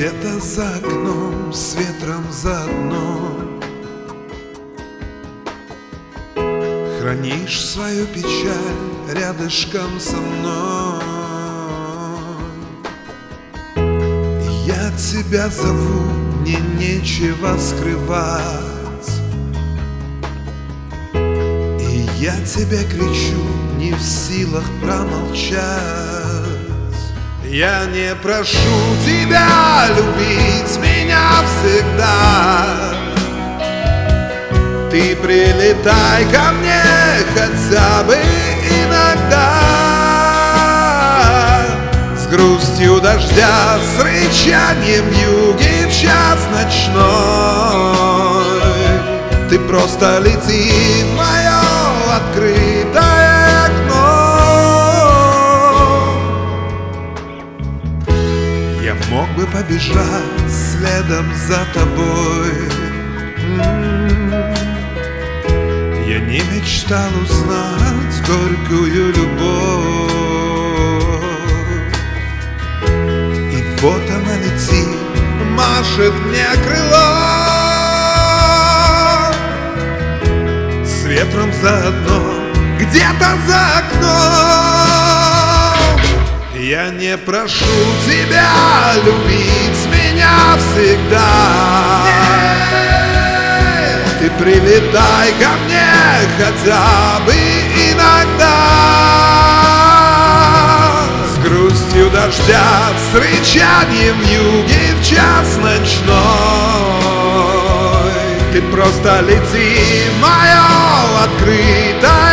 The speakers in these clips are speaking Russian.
Где-то за окном, с ветром заодно Хранишь свою печаль рядышком со мной. Я тебя зову, мне нечего скрывать. И я тебе кричу, не в силах промолчать Я не прошу тебя любить меня всегда. Ты прилетай ко мне хотя бы иногда. С грустью дождя, с рычанием юги в час ночной. Ты просто лети в мое открытое побежать следом за тобой. Я не мечтал узнать горькую любовь. И вот она летит, машет мне крыло С ветром заодно, Я не прошу тебя любить меня всегда. Ты прилетай ко мне хотя бы иногда. С грустью дождя, с рычанием юги в час ночной. Ты просто лети мое открытое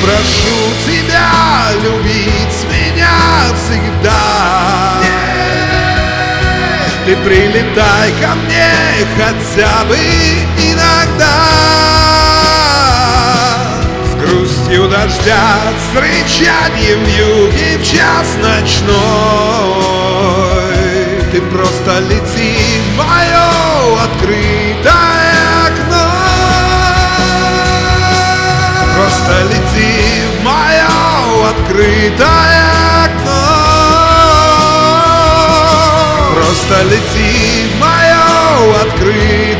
прошу тебя любить меня всегда. Ты прилетай ко мне хотя бы иногда. С грустью дождя, с рычанием юги в час ночной. Ты просто лети в мое открытое открытое окно. Просто лети мое открытое